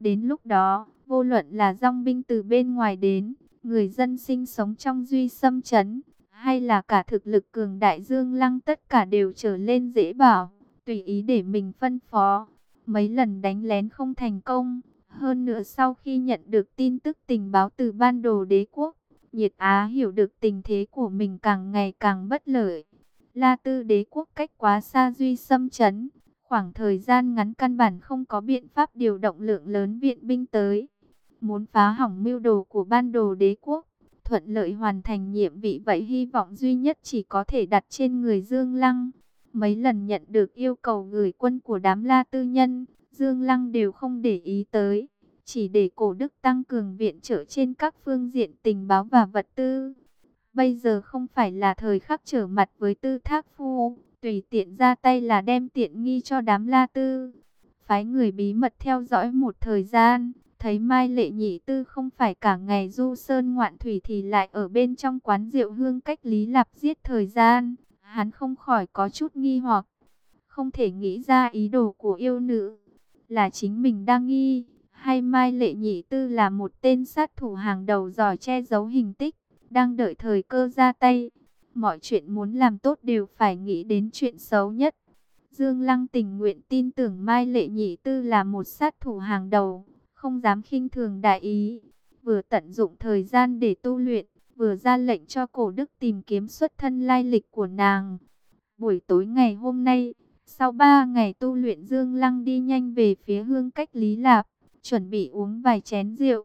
Đến lúc đó, vô luận là dòng binh từ bên ngoài đến, người dân sinh sống trong duy xâm chấn, hay là cả thực lực cường đại dương lăng tất cả đều trở lên dễ bảo, tùy ý để mình phân phó. Mấy lần đánh lén không thành công, hơn nữa sau khi nhận được tin tức tình báo từ ban đồ đế quốc, Nhiệt Á hiểu được tình thế của mình càng ngày càng bất lợi. La Tư đế quốc cách quá xa duy xâm chấn, khoảng thời gian ngắn căn bản không có biện pháp điều động lượng lớn viện binh tới. Muốn phá hỏng mưu đồ của ban đồ đế quốc, thuận lợi hoàn thành nhiệm vị vậy hy vọng duy nhất chỉ có thể đặt trên người Dương Lăng. Mấy lần nhận được yêu cầu gửi quân của đám La Tư nhân, Dương Lăng đều không để ý tới chỉ để cổ đức tăng cường viện trợ trên các phương diện tình báo và vật tư. Bây giờ không phải là thời khắc trở mặt với tư thác phu, tùy tiện ra tay là đem tiện nghi cho đám la tư. Phái người bí mật theo dõi một thời gian, thấy Mai Lệ Nhị Tư không phải cả ngày du sơn ngoạn thủy thì lại ở bên trong quán rượu hương cách Lý Lạp giết thời gian. Hắn không khỏi có chút nghi hoặc, không thể nghĩ ra ý đồ của yêu nữ, là chính mình đang nghi hay Mai Lệ Nhị Tư là một tên sát thủ hàng đầu giỏi che giấu hình tích, đang đợi thời cơ ra tay. Mọi chuyện muốn làm tốt đều phải nghĩ đến chuyện xấu nhất. Dương Lăng tình nguyện tin tưởng Mai Lệ Nhị Tư là một sát thủ hàng đầu, không dám khinh thường đại ý. Vừa tận dụng thời gian để tu luyện, vừa ra lệnh cho cổ đức tìm kiếm xuất thân lai lịch của nàng. Buổi tối ngày hôm nay, sau ba ngày tu luyện Dương Lăng đi nhanh về phía hương cách Lý Lạp chuẩn bị uống vài chén rượu.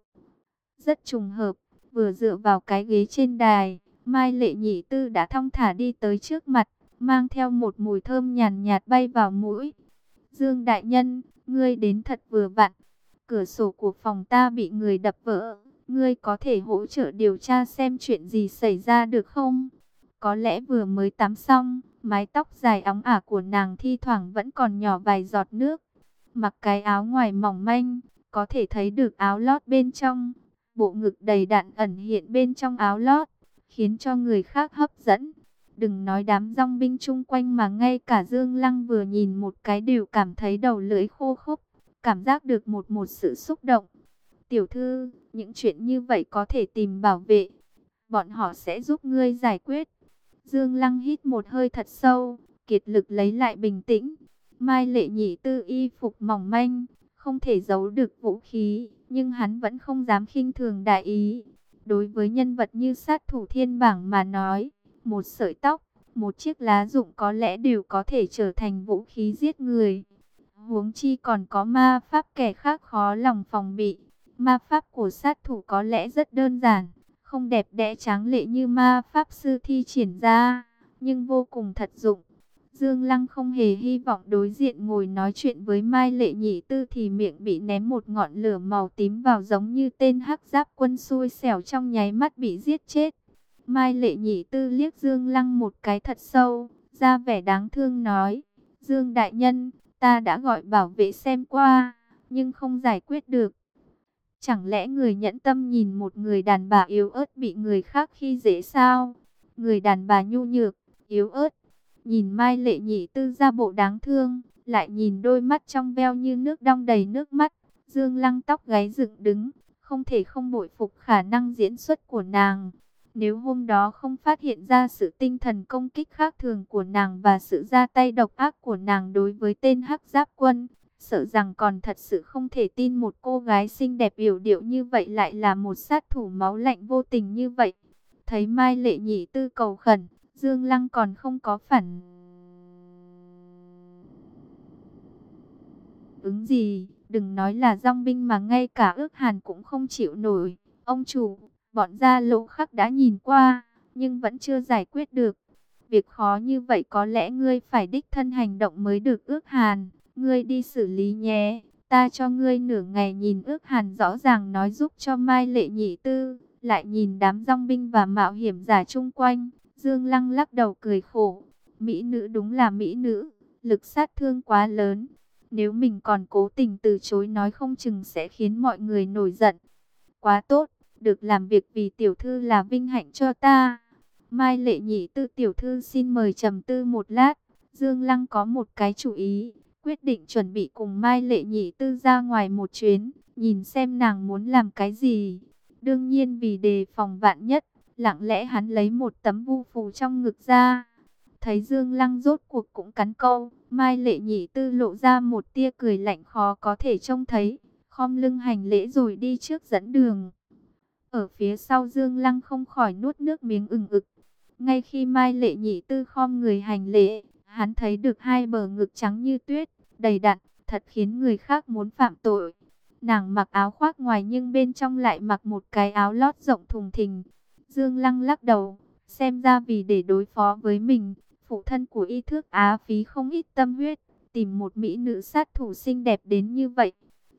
Rất trùng hợp, vừa dựa vào cái ghế trên đài, Mai Lệ Nhị Tư đã thong thả đi tới trước mặt, mang theo một mùi thơm nhàn nhạt bay vào mũi. Dương Đại Nhân, ngươi đến thật vừa vặn, cửa sổ của phòng ta bị người đập vỡ, ngươi có thể hỗ trợ điều tra xem chuyện gì xảy ra được không? Có lẽ vừa mới tắm xong, mái tóc dài óng ả của nàng thi thoảng vẫn còn nhỏ vài giọt nước. Mặc cái áo ngoài mỏng manh, có thể thấy được áo lót bên trong, bộ ngực đầy đặn ẩn hiện bên trong áo lót, khiến cho người khác hấp dẫn. Đừng nói đám rong binh chung quanh mà ngay cả Dương Lăng vừa nhìn một cái đều cảm thấy đầu lưỡi khô khốc, cảm giác được một một sự xúc động. Tiểu thư, những chuyện như vậy có thể tìm bảo vệ, bọn họ sẽ giúp ngươi giải quyết. Dương Lăng hít một hơi thật sâu, kiệt lực lấy lại bình tĩnh. Mai lệ nhị tư y phục mỏng manh, không thể giấu được vũ khí, nhưng hắn vẫn không dám khinh thường đại ý. Đối với nhân vật như sát thủ thiên bảng mà nói, một sợi tóc, một chiếc lá dụng có lẽ đều có thể trở thành vũ khí giết người. Huống chi còn có ma pháp kẻ khác khó lòng phòng bị. Ma pháp của sát thủ có lẽ rất đơn giản, không đẹp đẽ tráng lệ như ma pháp sư thi triển ra, nhưng vô cùng thật dụng. Dương Lăng không hề hy vọng đối diện ngồi nói chuyện với Mai Lệ Nhị Tư thì miệng bị ném một ngọn lửa màu tím vào giống như tên hắc giáp quân xui xẻo trong nháy mắt bị giết chết. Mai Lệ Nhị Tư liếc Dương Lăng một cái thật sâu, ra vẻ đáng thương nói, Dương Đại Nhân, ta đã gọi bảo vệ xem qua, nhưng không giải quyết được. Chẳng lẽ người nhẫn tâm nhìn một người đàn bà yếu ớt bị người khác khi dễ sao? Người đàn bà nhu nhược, yếu ớt, Nhìn Mai Lệ Nhị Tư ra bộ đáng thương, lại nhìn đôi mắt trong veo như nước đong đầy nước mắt. Dương Lăng tóc gáy dựng đứng, không thể không bội phục khả năng diễn xuất của nàng. Nếu hôm đó không phát hiện ra sự tinh thần công kích khác thường của nàng và sự ra tay độc ác của nàng đối với tên Hắc Giáp Quân, sợ rằng còn thật sự không thể tin một cô gái xinh đẹp yểu điệu như vậy lại là một sát thủ máu lạnh vô tình như vậy. Thấy Mai Lệ Nhị Tư cầu khẩn, Dương Lăng còn không có phản ứng gì, đừng nói là dòng binh mà ngay cả ước hàn cũng không chịu nổi. Ông chủ, bọn gia lỗ khắc đã nhìn qua, nhưng vẫn chưa giải quyết được. Việc khó như vậy có lẽ ngươi phải đích thân hành động mới được ước hàn. Ngươi đi xử lý nhé, ta cho ngươi nửa ngày nhìn ước hàn rõ ràng nói giúp cho Mai Lệ Nhị Tư, lại nhìn đám dòng binh và mạo hiểm giả chung quanh, Dương Lăng lắc đầu cười khổ. Mỹ nữ đúng là mỹ nữ, lực sát thương quá lớn. Nếu mình còn cố tình từ chối nói không chừng sẽ khiến mọi người nổi giận. Quá tốt, được làm việc vì tiểu thư là vinh hạnh cho ta. Mai lệ nhị tư tiểu thư xin mời trầm tư một lát. Dương Lăng có một cái chủ ý, quyết định chuẩn bị cùng Mai lệ nhị tư ra ngoài một chuyến. nhìn xem nàng muốn làm cái gì. Đương nhiên vì đề phòng vạn nhất, lặng lẽ hắn lấy một tấm vu phù trong ngực ra. Thấy Dương Lăng rốt cuộc cũng cắn câu, Mai Lệ Nhị Tư lộ ra một tia cười lạnh khó có thể trông thấy, khom lưng hành lễ rồi đi trước dẫn đường. Ở phía sau Dương Lăng không khỏi nuốt nước miếng ừng ực. Ngay khi Mai Lệ Nhị Tư khom người hành lễ, hắn thấy được hai bờ ngực trắng như tuyết, đầy đặn, thật khiến người khác muốn phạm tội. Nàng mặc áo khoác ngoài nhưng bên trong lại mặc một cái áo lót rộng thùng thình. Dương Lăng lắc đầu, xem ra vì để đối phó với mình, phụ thân của y thước Á phí không ít tâm huyết, tìm một mỹ nữ sát thủ xinh đẹp đến như vậy.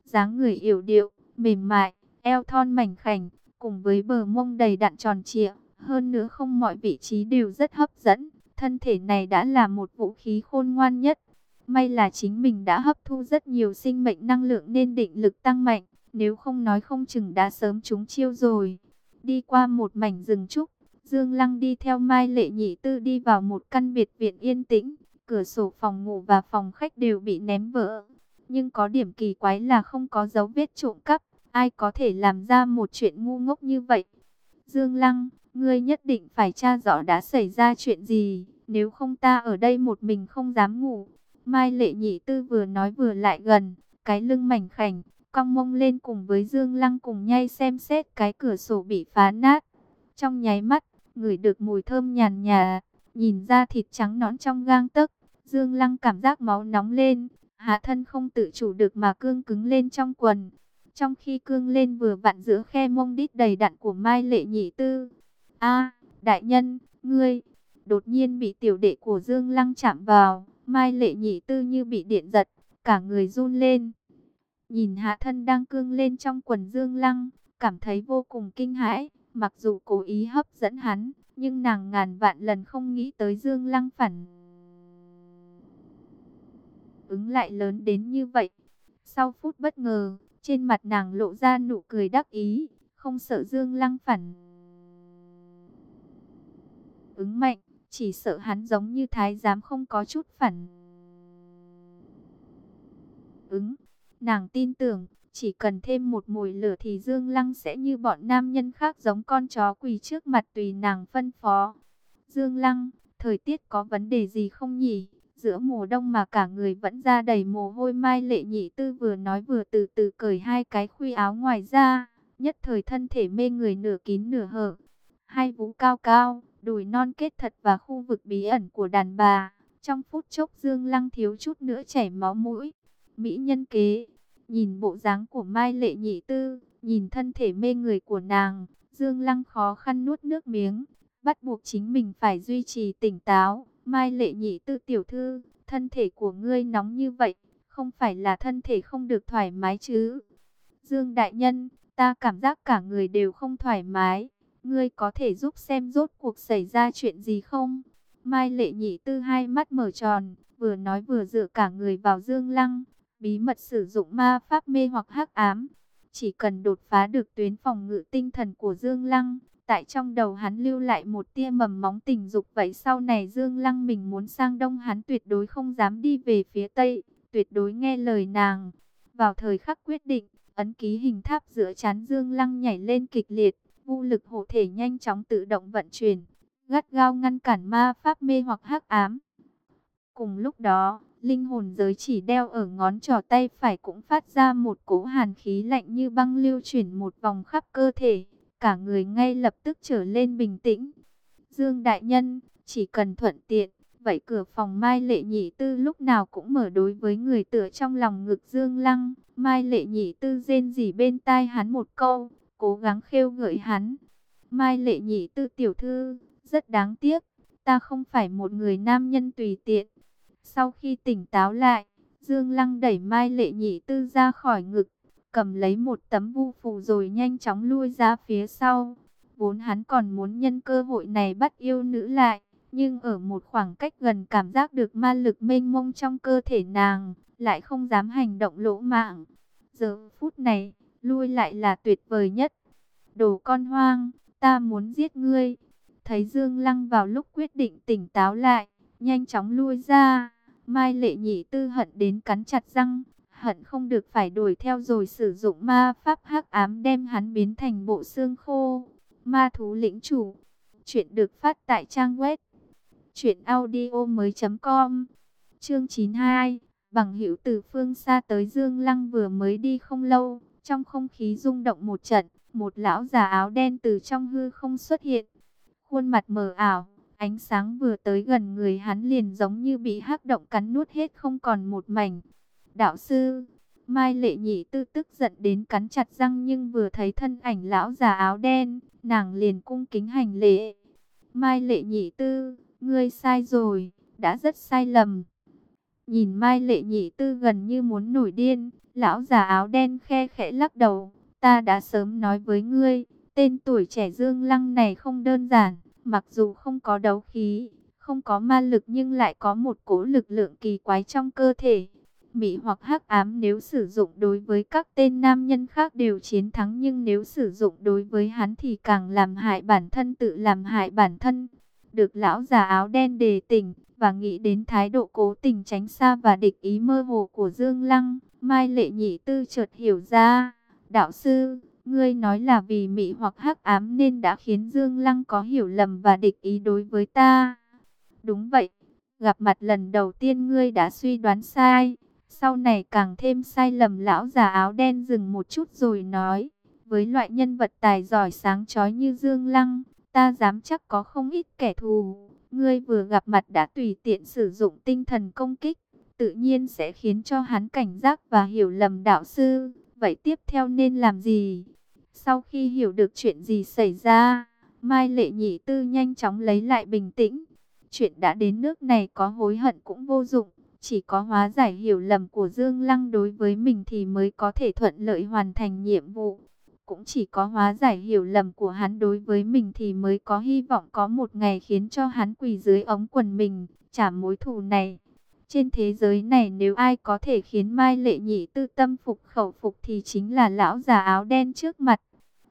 dáng người yểu điệu, mềm mại, eo thon mảnh khảnh, cùng với bờ mông đầy đặn tròn trịa, hơn nữa không mọi vị trí đều rất hấp dẫn. Thân thể này đã là một vũ khí khôn ngoan nhất. May là chính mình đã hấp thu rất nhiều sinh mệnh năng lượng nên định lực tăng mạnh, nếu không nói không chừng đã sớm trúng chiêu rồi. Đi qua một mảnh rừng trúc, Dương Lăng đi theo Mai Lệ Nhị Tư đi vào một căn biệt viện yên tĩnh, cửa sổ phòng ngủ và phòng khách đều bị ném vỡ. Nhưng có điểm kỳ quái là không có dấu vết trộm cắp, ai có thể làm ra một chuyện ngu ngốc như vậy. Dương Lăng, ngươi nhất định phải tra rõ đã xảy ra chuyện gì, nếu không ta ở đây một mình không dám ngủ. Mai Lệ Nhị Tư vừa nói vừa lại gần, cái lưng mảnh khảnh, cong mông lên cùng với Dương Lăng cùng nhay xem xét cái cửa sổ bị phá nát. Trong nháy mắt, ngửi được mùi thơm nhàn nhà, nhìn ra thịt trắng nõn trong gang tấc, Dương Lăng cảm giác máu nóng lên, hạ thân không tự chủ được mà cương cứng lên trong quần. Trong khi cương lên vừa vặn giữa khe mông đít đầy đặn của Mai Lệ Nhị Tư. a đại nhân, ngươi, đột nhiên bị tiểu đệ của Dương Lăng chạm vào, Mai Lệ Nhị Tư như bị điện giật, cả người run lên. Nhìn hạ thân đang cương lên trong quần Dương Lăng, cảm thấy vô cùng kinh hãi, mặc dù cố ý hấp dẫn hắn, nhưng nàng ngàn vạn lần không nghĩ tới Dương Lăng phản. Ứng lại lớn đến như vậy. Sau phút bất ngờ, trên mặt nàng lộ ra nụ cười đắc ý, không sợ Dương Lăng phản. Ứng mạnh, chỉ sợ hắn giống như thái giám không có chút phản. Ứng, nàng tin tưởng, chỉ cần thêm một mùi lửa thì Dương Lăng sẽ như bọn nam nhân khác giống con chó quỳ trước mặt tùy nàng phân phó. Dương Lăng, thời tiết có vấn đề gì không nhỉ? Giữa mùa đông mà cả người vẫn ra đầy mồ hôi mai lệ nhị tư vừa nói vừa từ từ cởi hai cái khuy áo ngoài ra. Nhất thời thân thể mê người nửa kín nửa hở. Hai vú cao cao, đùi non kết thật và khu vực bí ẩn của đàn bà. Trong phút chốc Dương Lăng thiếu chút nữa chảy máu mũi. Mỹ nhân kế, nhìn bộ dáng của Mai Lệ Nhị Tư, nhìn thân thể mê người của nàng, Dương Lăng khó khăn nuốt nước miếng, bắt buộc chính mình phải duy trì tỉnh táo. Mai Lệ Nhị Tư tiểu thư, thân thể của ngươi nóng như vậy, không phải là thân thể không được thoải mái chứ? Dương Đại Nhân, ta cảm giác cả người đều không thoải mái, ngươi có thể giúp xem rốt cuộc xảy ra chuyện gì không? Mai Lệ Nhị Tư hai mắt mở tròn, vừa nói vừa dựa cả người vào Dương Lăng, bí mật sử dụng ma pháp mê hoặc hắc ám. Chỉ cần đột phá được tuyến phòng ngự tinh thần của Dương Lăng, tại trong đầu hắn lưu lại một tia mầm móng tình dục vậy sau này Dương Lăng mình muốn sang đông hắn tuyệt đối không dám đi về phía tây, tuyệt đối nghe lời nàng. Vào thời khắc quyết định, ấn ký hình tháp giữa chán Dương Lăng nhảy lên kịch liệt, vô lực hộ thể nhanh chóng tự động vận chuyển, gắt gao ngăn cản ma pháp mê hoặc hắc ám. Cùng lúc đó, linh hồn giới chỉ đeo ở ngón trỏ tay phải cũng phát ra một cỗ hàn khí lạnh như băng lưu chuyển một vòng khắp cơ thể, cả người ngay lập tức trở lên bình tĩnh. Dương Đại Nhân, chỉ cần thuận tiện, vậy cửa phòng Mai Lệ Nhị Tư lúc nào cũng mở đối với người tựa trong lòng ngực Dương Lăng. Mai Lệ Nhị Tư rên rỉ bên tai hắn một câu, cố gắng khêu gợi hắn. Mai Lệ Nhị Tư tiểu thư, rất đáng tiếc, ta không phải một người nam nhân tùy tiện sau khi tỉnh táo lại, Dương Lăng đẩy Mai Lệ Nhị Tư ra khỏi ngực, cầm lấy một tấm vu phù rồi nhanh chóng lui ra phía sau. Vốn hắn còn muốn nhân cơ hội này bắt yêu nữ lại, nhưng ở một khoảng cách gần cảm giác được ma lực mênh mông trong cơ thể nàng, lại không dám hành động lỗ mạng. Giờ phút này, lui lại là tuyệt vời nhất. Đồ con hoang, ta muốn giết ngươi. Thấy Dương Lăng vào lúc quyết định tỉnh táo lại, nhanh chóng lui ra. Mai lệ nhị tư hận đến cắn chặt răng, hận không được phải đuổi theo rồi sử dụng ma pháp hắc ám đem hắn biến thành bộ xương khô. Ma thú lĩnh chủ. Chuyện được phát tại trang web truyệnaudiomoi.com. Chương 92. Bằng hữu từ phương xa tới Dương Lăng vừa mới đi không lâu, trong không khí rung động một trận, một lão già áo đen từ trong hư không xuất hiện. Khuôn mặt mờ ảo, ánh sáng vừa tới gần người hắn liền giống như bị hắc động cắn nuốt hết không còn một mảnh. Đạo sư, Mai Lệ Nhị Tư tức giận đến cắn chặt răng nhưng vừa thấy thân ảnh lão già áo đen, nàng liền cung kính hành lễ. Mai Lệ Nhị Tư, ngươi sai rồi, đã rất sai lầm. Nhìn Mai Lệ Nhị Tư gần như muốn nổi điên, lão già áo đen khe khẽ lắc đầu, ta đã sớm nói với ngươi, tên tuổi trẻ Dương Lăng này không đơn giản, mặc dù không có đấu khí, không có ma lực nhưng lại có một cỗ lực lượng kỳ quái trong cơ thể mị hoặc hắc ám nếu sử dụng đối với các tên nam nhân khác đều chiến thắng nhưng nếu sử dụng đối với hắn thì càng làm hại bản thân tự làm hại bản thân. Được lão già áo đen đề tỉnh và nghĩ đến thái độ cố tình tránh xa và địch ý mơ hồ của Dương Lăng, Mai Lệ Nhị Tư chợt hiểu ra, đạo sư, ngươi nói là vì mị hoặc hắc ám nên đã khiến Dương Lăng có hiểu lầm và địch ý đối với ta. Đúng vậy, gặp mặt lần đầu tiên ngươi đã suy đoán sai sau này càng thêm sai lầm lão già áo đen dừng một chút rồi nói. Với loại nhân vật tài giỏi sáng chói như Dương Lăng, ta dám chắc có không ít kẻ thù. Ngươi vừa gặp mặt đã tùy tiện sử dụng tinh thần công kích, tự nhiên sẽ khiến cho hắn cảnh giác và hiểu lầm đạo sư. Vậy tiếp theo nên làm gì? Sau khi hiểu được chuyện gì xảy ra, Mai Lệ Nhị Tư nhanh chóng lấy lại bình tĩnh. Chuyện đã đến nước này có hối hận cũng vô dụng. Chỉ có hóa giải hiểu lầm của Dương Lăng đối với mình thì mới có thể thuận lợi hoàn thành nhiệm vụ. Cũng chỉ có hóa giải hiểu lầm của hắn đối với mình thì mới có hy vọng có một ngày khiến cho hắn quỳ dưới ống quần mình, trả mối thù này. Trên thế giới này nếu ai có thể khiến Mai Lệ Nhị tư tâm phục khẩu phục thì chính là lão già áo đen trước mặt.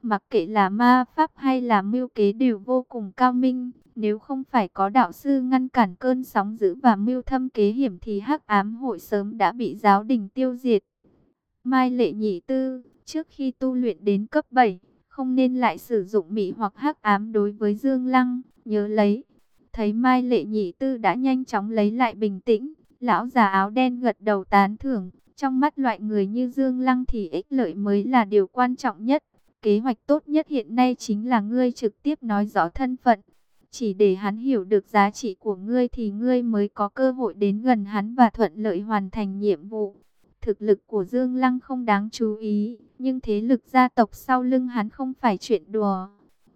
Mặc kệ là ma pháp hay là mưu kế đều vô cùng cao minh. Nếu không phải có đạo sư ngăn cản cơn sóng dữ và mưu thâm kế hiểm thì hắc ám hội sớm đã bị giáo đình tiêu diệt. Mai lệ nhị tư, trước khi tu luyện đến cấp 7, không nên lại sử dụng mị hoặc hắc ám đối với Dương Lăng, nhớ lấy. Thấy Mai lệ nhị tư đã nhanh chóng lấy lại bình tĩnh, lão già áo đen gật đầu tán thưởng. Trong mắt loại người như Dương Lăng thì ích lợi mới là điều quan trọng nhất. Kế hoạch tốt nhất hiện nay chính là ngươi trực tiếp nói rõ thân phận, chỉ để hắn hiểu được giá trị của ngươi thì ngươi mới có cơ hội đến gần hắn và thuận lợi hoàn thành nhiệm vụ. Thực lực của Dương Lăng không đáng chú ý, nhưng thế lực gia tộc sau lưng hắn không phải chuyện đùa.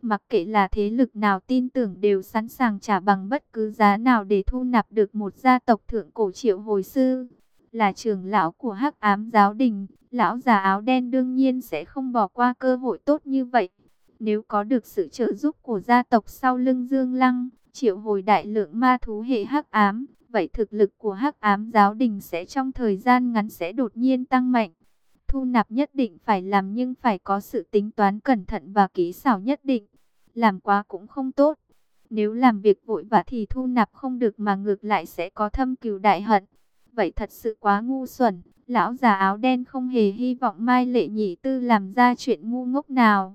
Mặc kệ là thế lực nào tin tưởng đều sẵn sàng trả bằng bất cứ giá nào để thu nạp được một gia tộc thượng cổ triệu hồi sư. Là trưởng lão của hắc ám giáo đình, lão già áo đen đương nhiên sẽ không bỏ qua cơ hội tốt như vậy. Nếu có được sự trợ giúp của gia tộc sau lưng Dương Lăng, triệu hồi đại lượng ma thú hệ hắc ám, vậy thực lực của hắc ám giáo đình sẽ trong thời gian ngắn sẽ đột nhiên tăng mạnh. Thu nạp nhất định phải làm nhưng phải có sự tính toán cẩn thận và kỹ xảo nhất định. Làm quá cũng không tốt. Nếu làm việc vội vã thì thu nạp không được mà ngược lại sẽ có thâm cừu đại hận. Vậy thật sự quá ngu xuẩn. Lão già áo đen không hề hy vọng Mai Lệ Nhị Tư làm ra chuyện ngu ngốc nào.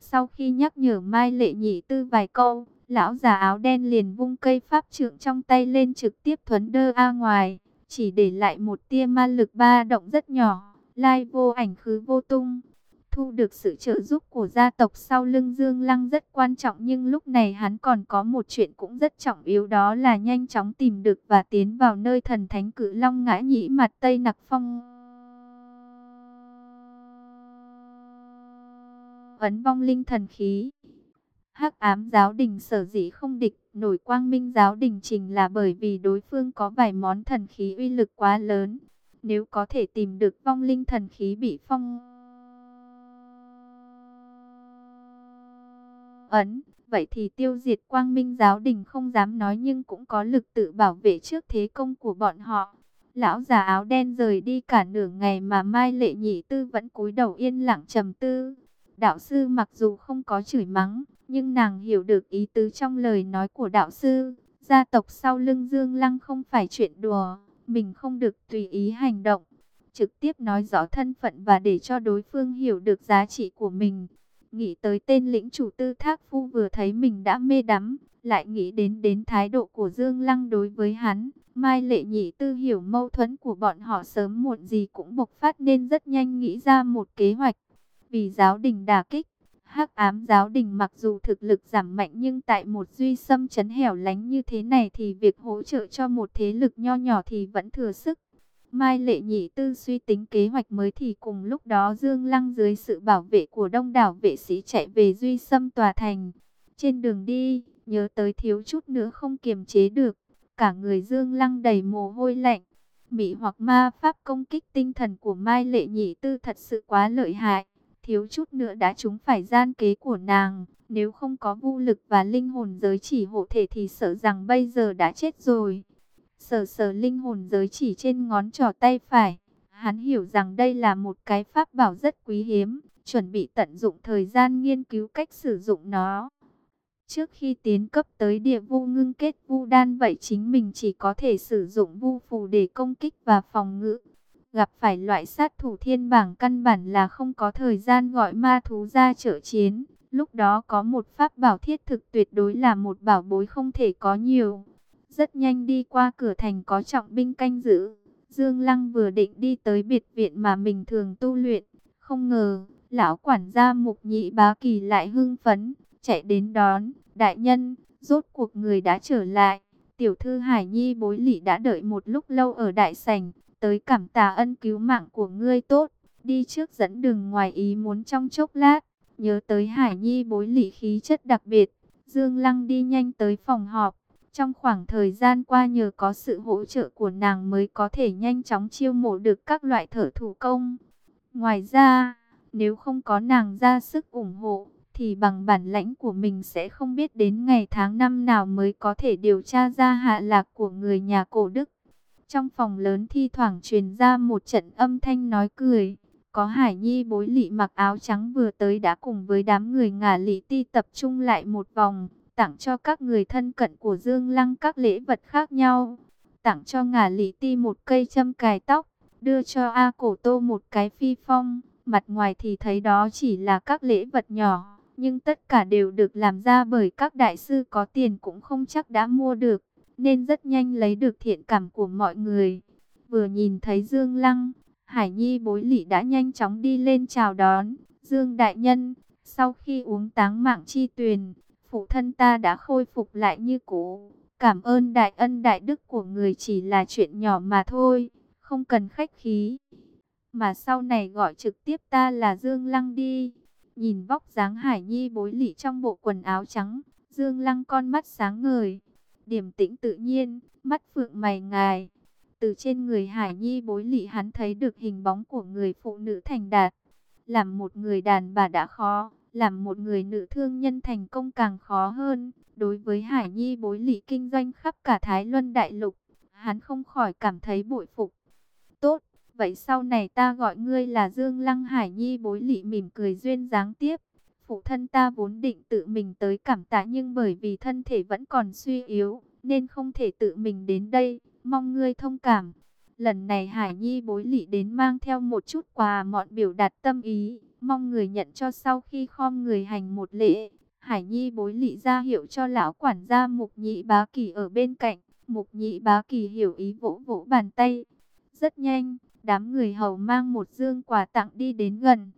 Sau khi nhắc nhở Mai Lệ Nhị Tư vài câu, lão già áo đen liền vung cây pháp trượng trong tay lên trực tiếp thuấn đơ a ngoài, chỉ để lại một tia ma lực ba động rất nhỏ, lai vô ảnh khứ vô tung. Thu được sự trợ giúp của gia tộc sau lưng Dương Lăng rất quan trọng nhưng lúc này hắn còn có một chuyện cũng rất trọng yếu đó là nhanh chóng tìm được và tiến vào nơi thần thánh cử long ngã nhĩ mặt Tây Nặc Phong. ấn vong linh thần khí. Hắc ám giáo đình sở dĩ không địch, nổi quang minh giáo đình trình là bởi vì đối phương có vài món thần khí uy lực quá lớn. Nếu có thể tìm được vong linh thần khí bị phong ấn, vậy thì tiêu diệt quang minh giáo đình không dám nói nhưng cũng có lực tự bảo vệ trước thế công của bọn họ. Lão già áo đen rời đi cả nửa ngày mà Mai Lệ Nhị Tư vẫn cúi đầu yên lặng trầm tư. Đạo sư mặc dù không có chửi mắng, nhưng nàng hiểu được ý tứ trong lời nói của đạo sư. Gia tộc sau lưng Dương Lăng không phải chuyện đùa, mình không được tùy ý hành động. trực tiếp nói rõ thân phận và để cho đối phương hiểu được giá trị của mình. Nghĩ tới tên lĩnh chủ tư thác phu vừa thấy mình đã mê đắm, lại nghĩ đến đến thái độ của Dương Lăng đối với hắn. Mai lệ nhị tư hiểu mâu thuẫn của bọn họ sớm muộn gì cũng bộc phát nên rất nhanh nghĩ ra một kế hoạch. Vì giáo đình đà kích, hắc ám giáo đình mặc dù thực lực giảm mạnh nhưng tại một duy xâm chấn hẻo lánh như thế này thì việc hỗ trợ cho một thế lực nho nhỏ thì vẫn thừa sức. Mai Lệ Nhị Tư suy tính kế hoạch mới thì cùng lúc đó Dương Lăng dưới sự bảo vệ của đông đảo vệ sĩ chạy về Duy xâm Tòa Thành. Trên đường đi, nhớ tới thiếu chút nữa không kiềm chế được, cả người Dương Lăng đầy mồ hôi lạnh. Mỹ hoặc ma pháp công kích tinh thần của Mai Lệ Nhị Tư thật sự quá lợi hại, thiếu chút nữa đã trúng phải gian kế của nàng. Nếu không có vũ lực và linh hồn giới chỉ hộ thể thì sợ rằng bây giờ đã chết rồi sờ sờ linh hồn giới chỉ trên ngón trỏ tay phải. Hắn hiểu rằng đây là một cái pháp bảo rất quý hiếm, chuẩn bị tận dụng thời gian nghiên cứu cách sử dụng nó. Trước khi tiến cấp tới địa vu ngưng kết vu đan vậy chính mình chỉ có thể sử dụng vu phù để công kích và phòng ngự. Gặp phải loại sát thủ thiên bảng căn bản là không có thời gian gọi ma thú ra trợ chiến. Lúc đó có một pháp bảo thiết thực tuyệt đối là một bảo bối không thể có nhiều. Rất nhanh đi qua cửa thành có trọng binh canh giữ. Dương Lăng vừa định đi tới biệt viện mà mình thường tu luyện. Không ngờ, lão quản gia mục nhị bá kỳ lại hưng phấn, chạy đến đón. Đại nhân, rốt cuộc người đã trở lại. Tiểu thư Hải Nhi bối lỷ đã đợi một lúc lâu ở đại sảnh, tới cảm tạ ân cứu mạng của ngươi tốt. Đi trước dẫn đường ngoài ý muốn trong chốc lát, nhớ tới Hải Nhi bối lỷ khí chất đặc biệt. Dương Lăng đi nhanh tới phòng họp, trong khoảng thời gian qua nhờ có sự hỗ trợ của nàng mới có thể nhanh chóng chiêu mộ được các loại thợ thủ công. Ngoài ra, nếu không có nàng ra sức ủng hộ, thì bằng bản lãnh của mình sẽ không biết đến ngày tháng năm nào mới có thể điều tra ra hạ lạc của người nhà cổ đức. Trong phòng lớn thi thoảng truyền ra một trận âm thanh nói cười. Có Hải Nhi bối lị mặc áo trắng vừa tới đã cùng với đám người ngả lị ti tập trung lại một vòng tặng cho các người thân cận của Dương Lăng các lễ vật khác nhau. Tặng cho ngả lý ti một cây châm cài tóc, đưa cho A Cổ Tô một cái phi phong. Mặt ngoài thì thấy đó chỉ là các lễ vật nhỏ, nhưng tất cả đều được làm ra bởi các đại sư có tiền cũng không chắc đã mua được, nên rất nhanh lấy được thiện cảm của mọi người. Vừa nhìn thấy Dương Lăng, Hải Nhi bối lỷ đã nhanh chóng đi lên chào đón. Dương Đại Nhân, sau khi uống táng mạng chi tuyền, phụ thân ta đã khôi phục lại như cũ. Cảm ơn đại ân đại đức của người chỉ là chuyện nhỏ mà thôi, không cần khách khí. Mà sau này gọi trực tiếp ta là Dương Lăng đi. Nhìn vóc dáng Hải Nhi bối lỉ trong bộ quần áo trắng, Dương Lăng con mắt sáng ngời, điềm tĩnh tự nhiên, mắt phượng mày ngài. Từ trên người Hải Nhi bối lị hắn thấy được hình bóng của người phụ nữ thành đạt. Làm một người đàn bà đã khó, làm một người nữ thương nhân thành công càng khó hơn. Đối với Hải Nhi bối lị kinh doanh khắp cả Thái Luân Đại Lục, hắn không khỏi cảm thấy bội phục. Tốt, vậy sau này ta gọi ngươi là Dương Lăng Hải Nhi bối lị mỉm cười duyên dáng tiếp. Phụ thân ta vốn định tự mình tới cảm tạ nhưng bởi vì thân thể vẫn còn suy yếu, nên không thể tự mình đến đây, mong ngươi thông cảm. Lần này Hải Nhi bối lỷ đến mang theo một chút quà mọn biểu đạt tâm ý, mong người nhận cho sau khi khom người hành một lễ. Hải Nhi bối lị ra hiệu cho lão quản gia Mục Nhị Bá Kỳ ở bên cạnh. Mục Nhị Bá Kỳ hiểu ý vỗ vỗ bàn tay. Rất nhanh, đám người hầu mang một dương quà tặng đi đến gần.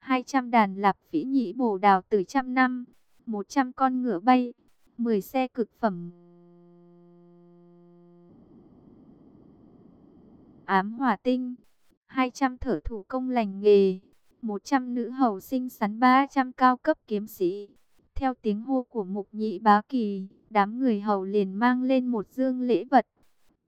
200 đàn lạp phỉ nhĩ bồ đào từ trăm năm, 100 con ngựa bay, 10 xe cực phẩm. Ám hỏa tinh, 200 thở thủ công lành nghề. 100 nữ hầu sinh sắn 300 cao cấp kiếm sĩ. Theo tiếng hô của mục nhị bá kỳ, đám người hầu liền mang lên một dương lễ vật.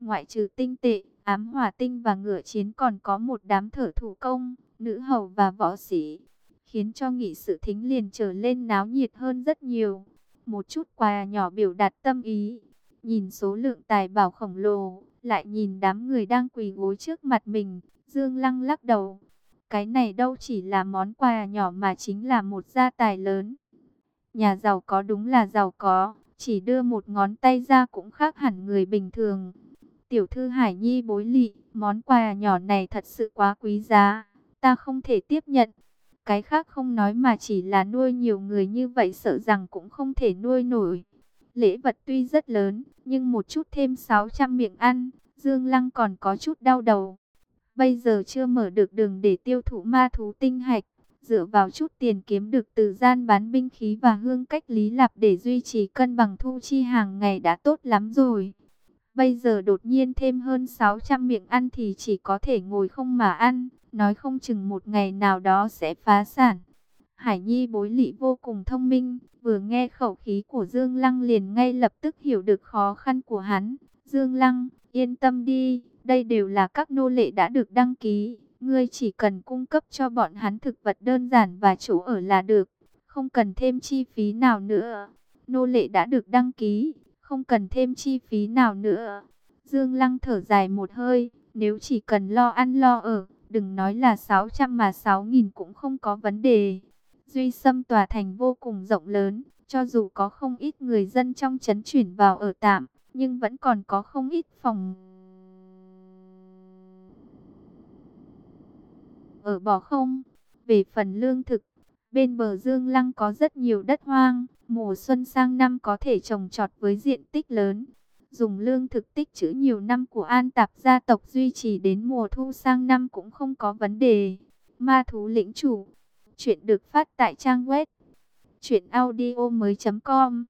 Ngoại trừ tinh tệ, ám hỏa tinh và ngựa chiến còn có một đám thở thủ công, nữ hầu và võ sĩ. Khiến cho nghị sự thính liền trở lên náo nhiệt hơn rất nhiều. Một chút quà nhỏ biểu đạt tâm ý. Nhìn số lượng tài bảo khổng lồ, lại nhìn đám người đang quỳ gối trước mặt mình. Dương Lăng lắc đầu, cái này đâu chỉ là món quà nhỏ mà chính là một gia tài lớn. Nhà giàu có đúng là giàu có, chỉ đưa một ngón tay ra cũng khác hẳn người bình thường. Tiểu thư Hải Nhi bối lị, món quà nhỏ này thật sự quá quý giá, ta không thể tiếp nhận. Cái khác không nói mà chỉ là nuôi nhiều người như vậy sợ rằng cũng không thể nuôi nổi. Lễ vật tuy rất lớn, nhưng một chút thêm 600 miệng ăn, Dương Lăng còn có chút đau đầu. Bây giờ chưa mở được đường để tiêu thụ ma thú tinh hạch, dựa vào chút tiền kiếm được từ gian bán binh khí và hương cách lý lạp để duy trì cân bằng thu chi hàng ngày đã tốt lắm rồi. Bây giờ đột nhiên thêm hơn 600 miệng ăn thì chỉ có thể ngồi không mà ăn, nói không chừng một ngày nào đó sẽ phá sản. Hải Nhi bối lị vô cùng thông minh, vừa nghe khẩu khí của Dương Lăng liền ngay lập tức hiểu được khó khăn của hắn. Dương Lăng, yên tâm đi, đây đều là các nô lệ đã được đăng ký. Ngươi chỉ cần cung cấp cho bọn hắn thực vật đơn giản và chỗ ở là được, không cần thêm chi phí nào nữa. Nô lệ đã được đăng ký, không cần thêm chi phí nào nữa. Dương Lăng thở dài một hơi, nếu chỉ cần lo ăn lo ở, đừng nói là 600 mà 6.000 cũng không có vấn đề. Duy Sâm tòa thành vô cùng rộng lớn, cho dù có không ít người dân trong trấn chuyển vào ở tạm, nhưng vẫn còn có không ít phòng ở bỏ không. Về phần lương thực, bên bờ Dương Lăng có rất nhiều đất hoang, mùa xuân sang năm có thể trồng trọt với diện tích lớn. Dùng lương thực tích trữ nhiều năm của an tạp gia tộc duy trì đến mùa thu sang năm cũng không có vấn đề. Ma thú lĩnh chủ, chuyện được phát tại trang web truyệnaudiomoi.com.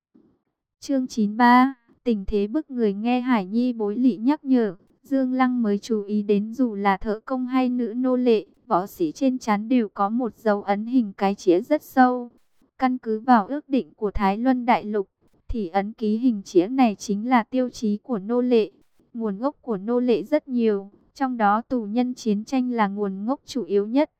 Chương 93, tình thế bức người nghe Hải Nhi bối lị nhắc nhở, Dương Lăng mới chú ý đến dù là thợ công hay nữ nô lệ, võ sĩ trên chán đều có một dấu ấn hình cái chĩa rất sâu. Căn cứ vào ước định của Thái Luân Đại Lục, thì ấn ký hình chĩa này chính là tiêu chí của nô lệ. Nguồn gốc của nô lệ rất nhiều, trong đó tù nhân chiến tranh là nguồn gốc chủ yếu nhất.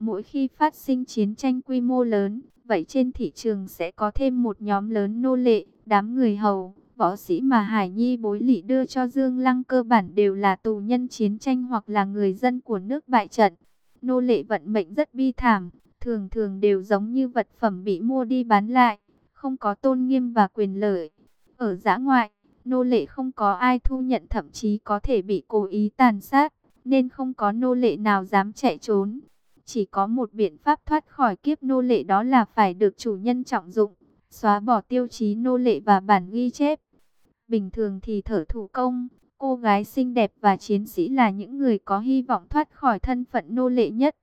Mỗi khi phát sinh chiến tranh quy mô lớn, vậy trên thị trường sẽ có thêm một nhóm lớn nô lệ, đám người hầu, võ sĩ mà Hải Nhi bối lỷ đưa cho Dương Lăng cơ bản đều là tù nhân chiến tranh hoặc là người dân của nước bại trận. Nô lệ vận mệnh rất bi thảm, thường thường đều giống như vật phẩm bị mua đi bán lại, không có tôn nghiêm và quyền lợi. Ở giã ngoại, nô lệ không có ai thu nhận thậm chí có thể bị cố ý tàn sát, nên không có nô lệ nào dám chạy trốn. Chỉ có một biện pháp thoát khỏi kiếp nô lệ đó là phải được chủ nhân trọng dụng, xóa bỏ tiêu chí nô lệ và bản ghi chép. Bình thường thì thở thủ công, cô gái xinh đẹp và chiến sĩ là những người có hy vọng thoát khỏi thân phận nô lệ nhất.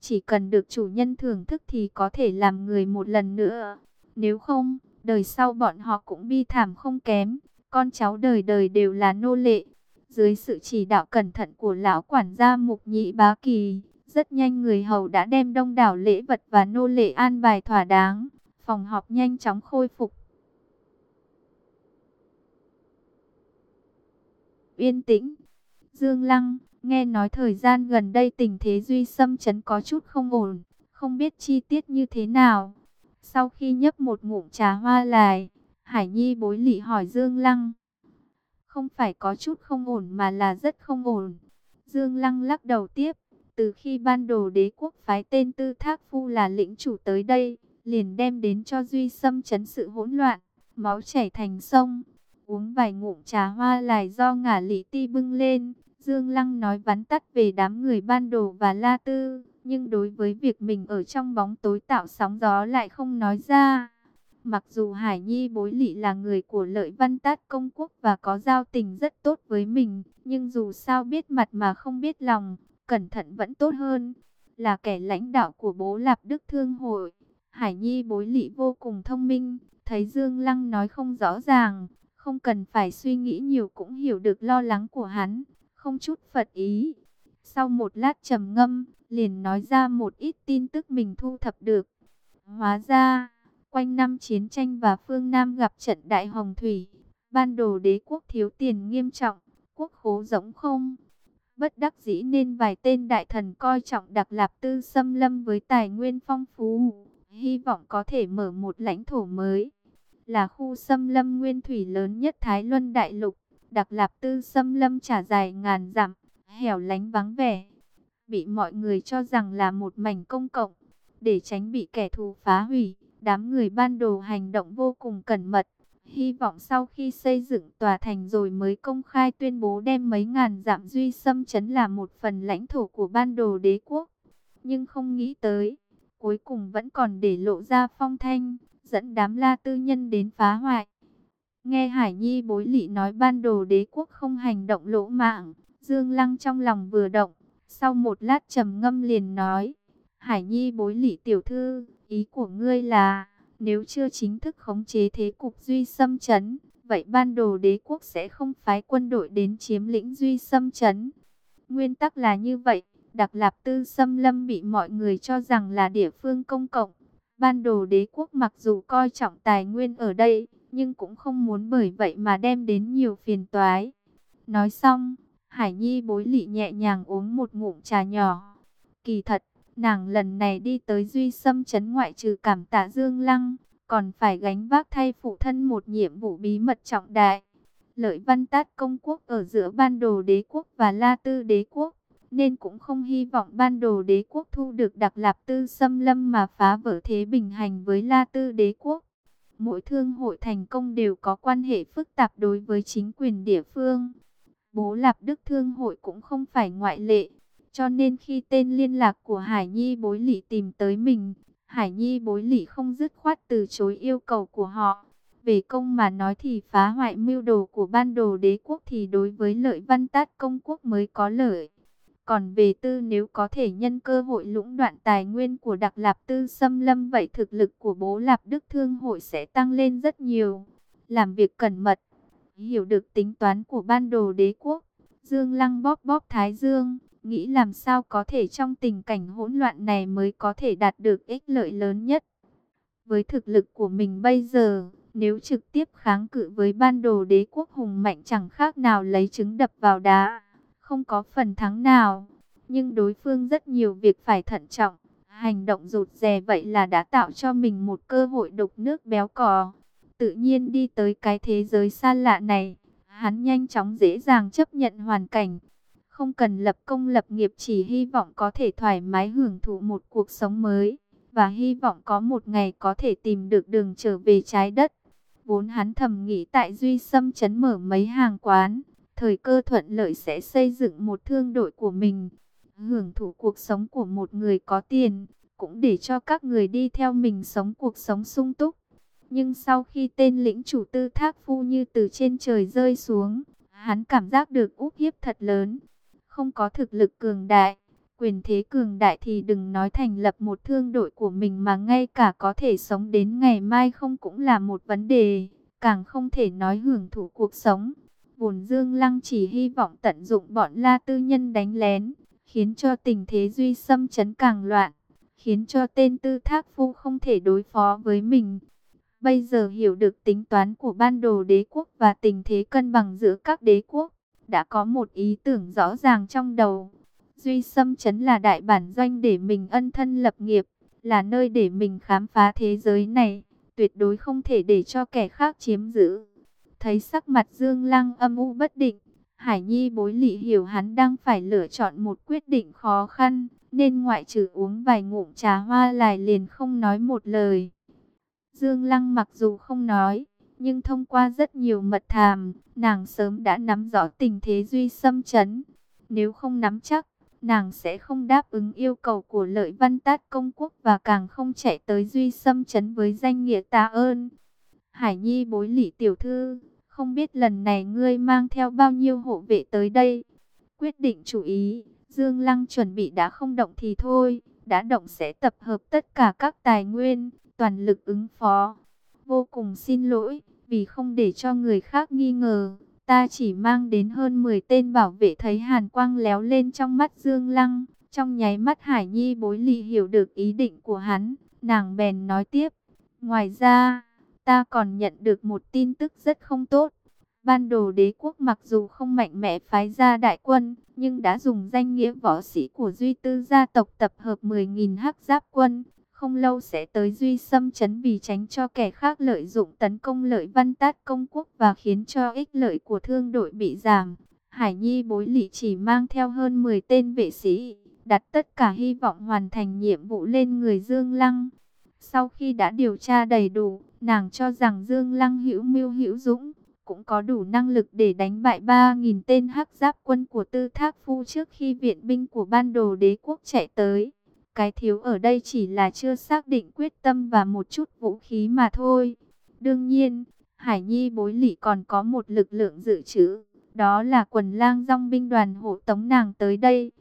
Chỉ cần được chủ nhân thưởng thức thì có thể làm người một lần nữa. Nếu không, đời sau bọn họ cũng bi thảm không kém. Con cháu đời đời đều là nô lệ. Dưới sự chỉ đạo cẩn thận của lão quản gia Mục Nhị Bá Kỳ, rất nhanh người hầu đã đem đông đảo lễ vật và nô lệ an bài thỏa đáng. Phòng họp nhanh chóng khôi phục. Yên tĩnh. Dương Lăng, nghe nói thời gian gần đây tình thế duy xâm chấn có chút không ổn, không biết chi tiết như thế nào. Sau khi nhấp một ngụm trà hoa lại, Hải Nhi bối lị hỏi Dương Lăng. Không phải có chút không ổn mà là rất không ổn. Dương Lăng lắc đầu tiếp. Từ khi ban đồ đế quốc phái tên Tư Thác Phu là lĩnh chủ tới đây, liền đem đến cho Duy Sâm chấn sự hỗn loạn, máu chảy thành sông. Uống vài ngụm trà hoa lại do ngả lý ti bưng lên, Dương Lăng nói vắn tắt về đám người ban đồ và La Tư, nhưng đối với việc mình ở trong bóng tối tạo sóng gió lại không nói ra. Mặc dù Hải Nhi bối lị là người của lợi văn tát công quốc và có giao tình rất tốt với mình, nhưng dù sao biết mặt mà không biết lòng, cẩn thận vẫn tốt hơn. Là kẻ lãnh đạo của bố Lạp Đức Thương Hội, Hải Nhi bối lị vô cùng thông minh, thấy Dương Lăng nói không rõ ràng, không cần phải suy nghĩ nhiều cũng hiểu được lo lắng của hắn, không chút phật ý. Sau một lát trầm ngâm, liền nói ra một ít tin tức mình thu thập được. Hóa ra, quanh năm chiến tranh và phương Nam gặp trận đại hồng thủy, ban đồ đế quốc thiếu tiền nghiêm trọng, quốc khố rỗng không. Bất đắc dĩ nên vài tên đại thần coi trọng đặc lạp tư xâm lâm với tài nguyên phong phú, hy vọng có thể mở một lãnh thổ mới là khu xâm lâm nguyên thủy lớn nhất Thái Luân Đại Lục. Đặc Lạp Tư xâm lâm trả dài ngàn dặm, hẻo lánh vắng vẻ, bị mọi người cho rằng là một mảnh công cộng. Để tránh bị kẻ thù phá hủy, đám người ban đồ hành động vô cùng cẩn mật, Hy vọng sau khi xây dựng tòa thành rồi mới công khai tuyên bố đem mấy ngàn dặm duy xâm chấn là một phần lãnh thổ của ban đồ đế quốc. Nhưng không nghĩ tới, cuối cùng vẫn còn để lộ ra phong thanh, dẫn đám la tư nhân đến phá hoại. Nghe Hải Nhi bối lị nói ban đồ đế quốc không hành động lỗ mạng, Dương Lăng trong lòng vừa động, sau một lát trầm ngâm liền nói, Hải Nhi bối lỷ tiểu thư, ý của ngươi là, nếu chưa chính thức khống chế thế cục duy xâm chấn, vậy ban đồ đế quốc sẽ không phái quân đội đến chiếm lĩnh duy xâm chấn. Nguyên tắc là như vậy, Đặc Lạp Tư xâm lâm bị mọi người cho rằng là địa phương công cộng. Ban đồ đế quốc mặc dù coi trọng tài nguyên ở đây, nhưng cũng không muốn bởi vậy mà đem đến nhiều phiền toái. Nói xong, Hải Nhi bối lị nhẹ nhàng uống một ngụm trà nhỏ. Kỳ thật, nàng lần này đi tới Duy Sâm chấn ngoại trừ cảm tạ Dương Lăng, còn phải gánh vác thay phụ thân một nhiệm vụ bí mật trọng đại. Lợi văn tát công quốc ở giữa ban đồ đế quốc và La Tư đế quốc, nên cũng không hy vọng ban đồ đế quốc thu được đặc lạp tư xâm lâm mà phá vỡ thế bình hành với La Tư đế quốc. Mỗi thương hội thành công đều có quan hệ phức tạp đối với chính quyền địa phương. Bố Lạp Đức Thương hội cũng không phải ngoại lệ. Cho nên khi tên liên lạc của Hải Nhi bối lỷ tìm tới mình, Hải Nhi bối lỷ không dứt khoát từ chối yêu cầu của họ. Về công mà nói thì phá hoại mưu đồ của ban đồ đế quốc thì đối với lợi văn tát công quốc mới có lợi. Còn về tư nếu có thể nhân cơ hội lũng đoạn tài nguyên của Đặc Lạp Tư xâm lâm vậy thực lực của bố Lạp Đức Thương hội sẽ tăng lên rất nhiều. Làm việc cẩn mật, hiểu được tính toán của ban đồ đế quốc. Dương Lăng bóp bóp Thái Dương, nghĩ làm sao có thể trong tình cảnh hỗn loạn này mới có thể đạt được ích lợi lớn nhất. Với thực lực của mình bây giờ, nếu trực tiếp kháng cự với ban đồ đế quốc hùng mạnh chẳng khác nào lấy trứng đập vào đá không có phần thắng nào. Nhưng đối phương rất nhiều việc phải thận trọng, hành động rụt rè vậy là đã tạo cho mình một cơ hội đục nước béo cò. Tự nhiên đi tới cái thế giới xa lạ này, hắn nhanh chóng dễ dàng chấp nhận hoàn cảnh. Không cần lập công lập nghiệp chỉ hy vọng có thể thoải mái hưởng thụ một cuộc sống mới, và hy vọng có một ngày có thể tìm được đường trở về trái đất. Vốn hắn thầm nghĩ tại Duy Sâm chấn mở mấy hàng quán, thời cơ thuận lợi sẽ xây dựng một thương đội của mình, hưởng thụ cuộc sống của một người có tiền, cũng để cho các người đi theo mình sống cuộc sống sung túc. Nhưng sau khi tên lĩnh chủ tư thác phu như từ trên trời rơi xuống, hắn cảm giác được úp hiếp thật lớn, không có thực lực cường đại. Quyền thế cường đại thì đừng nói thành lập một thương đội của mình mà ngay cả có thể sống đến ngày mai không cũng là một vấn đề, càng không thể nói hưởng thụ cuộc sống. Bồn Dương Lăng chỉ hy vọng tận dụng bọn La Tư Nhân đánh lén, khiến cho tình thế duy xâm chấn càng loạn, khiến cho tên Tư Thác Phu không thể đối phó với mình. Bây giờ hiểu được tính toán của ban đồ đế quốc và tình thế cân bằng giữa các đế quốc, đã có một ý tưởng rõ ràng trong đầu. Duy xâm chấn là đại bản doanh để mình ân thân lập nghiệp, là nơi để mình khám phá thế giới này, tuyệt đối không thể để cho kẻ khác chiếm giữ. Thấy sắc mặt Dương Lăng âm u bất định, Hải Nhi bối lị hiểu hắn đang phải lựa chọn một quyết định khó khăn, nên ngoại trừ uống vài ngụm trà hoa lại liền không nói một lời. Dương Lăng mặc dù không nói, nhưng thông qua rất nhiều mật thàm, nàng sớm đã nắm rõ tình thế duy xâm chấn. Nếu không nắm chắc, nàng sẽ không đáp ứng yêu cầu của lợi văn tát công quốc và càng không chạy tới duy xâm chấn với danh nghĩa ta ơn. Hải Nhi bối lị tiểu thư, không biết lần này ngươi mang theo bao nhiêu hộ vệ tới đây. Quyết định chủ ý, Dương Lăng chuẩn bị đã không động thì thôi, đã động sẽ tập hợp tất cả các tài nguyên, toàn lực ứng phó. Vô cùng xin lỗi, vì không để cho người khác nghi ngờ, ta chỉ mang đến hơn 10 tên bảo vệ thấy hàn quang léo lên trong mắt Dương Lăng. Trong nháy mắt Hải Nhi bối lì hiểu được ý định của hắn, nàng bèn nói tiếp. Ngoài ra, ta còn nhận được một tin tức rất không tốt. Ban đồ đế quốc mặc dù không mạnh mẽ phái ra đại quân, nhưng đã dùng danh nghĩa võ sĩ của Duy Tư gia tộc tập hợp 10.000 hắc giáp quân. Không lâu sẽ tới Duy xâm chấn vì tránh cho kẻ khác lợi dụng tấn công lợi văn tát công quốc và khiến cho ích lợi của thương đội bị giảm. Hải Nhi bối lị chỉ mang theo hơn 10 tên vệ sĩ, đặt tất cả hy vọng hoàn thành nhiệm vụ lên người Dương Lăng. Sau khi đã điều tra đầy đủ, Nàng cho rằng Dương Lăng hữu mưu hữu dũng, cũng có đủ năng lực để đánh bại 3.000 tên hắc giáp quân của Tư Thác Phu trước khi viện binh của ban đồ đế quốc chạy tới. Cái thiếu ở đây chỉ là chưa xác định quyết tâm và một chút vũ khí mà thôi. Đương nhiên, Hải Nhi bối lỷ còn có một lực lượng dự trữ, đó là quần lang dòng binh đoàn hộ tống nàng tới đây.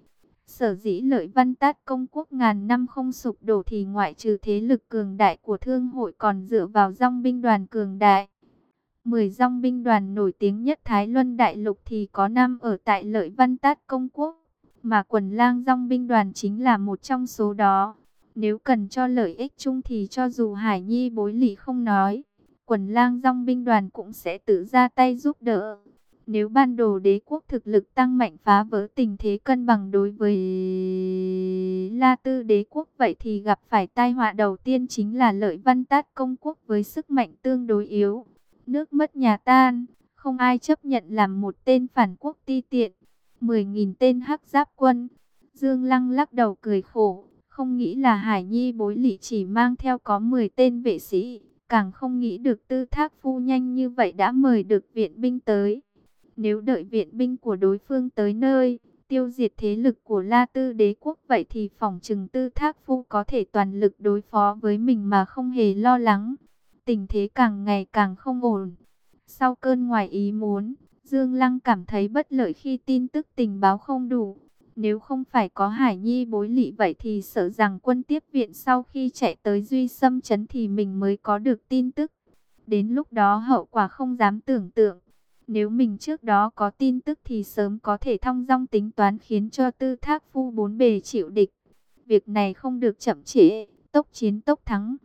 Sở dĩ lợi văn tát công quốc ngàn năm không sụp đổ thì ngoại trừ thế lực cường đại của thương hội còn dựa vào dòng binh đoàn cường đại. Mười dòng binh đoàn nổi tiếng nhất Thái Luân Đại Lục thì có năm ở tại lợi văn tát công quốc, mà quần lang dòng binh đoàn chính là một trong số đó. Nếu cần cho lợi ích chung thì cho dù Hải Nhi bối lì không nói, quần lang dòng binh đoàn cũng sẽ tự ra tay giúp đỡ. Nếu ban đồ đế quốc thực lực tăng mạnh phá vỡ tình thế cân bằng đối với La Tư đế quốc vậy thì gặp phải tai họa đầu tiên chính là lợi văn tát công quốc với sức mạnh tương đối yếu. Nước mất nhà tan, không ai chấp nhận làm một tên phản quốc ti tiện. 10.000 tên hắc giáp quân. Dương Lăng lắc đầu cười khổ, không nghĩ là Hải Nhi bối lị chỉ mang theo có 10 tên vệ sĩ. Càng không nghĩ được tư thác phu nhanh như vậy đã mời được viện binh tới. Nếu đợi viện binh của đối phương tới nơi, tiêu diệt thế lực của La Tư đế quốc vậy thì phòng trừng tư thác phu có thể toàn lực đối phó với mình mà không hề lo lắng. Tình thế càng ngày càng không ổn. Sau cơn ngoài ý muốn, Dương Lăng cảm thấy bất lợi khi tin tức tình báo không đủ. Nếu không phải có Hải Nhi bối lị vậy thì sợ rằng quân tiếp viện sau khi chạy tới Duy Sâm Trấn thì mình mới có được tin tức. Đến lúc đó hậu quả không dám tưởng tượng. Nếu mình trước đó có tin tức thì sớm có thể thong dong tính toán khiến cho tư thác phu bốn bề chịu địch. Việc này không được chậm trễ, tốc chiến tốc thắng.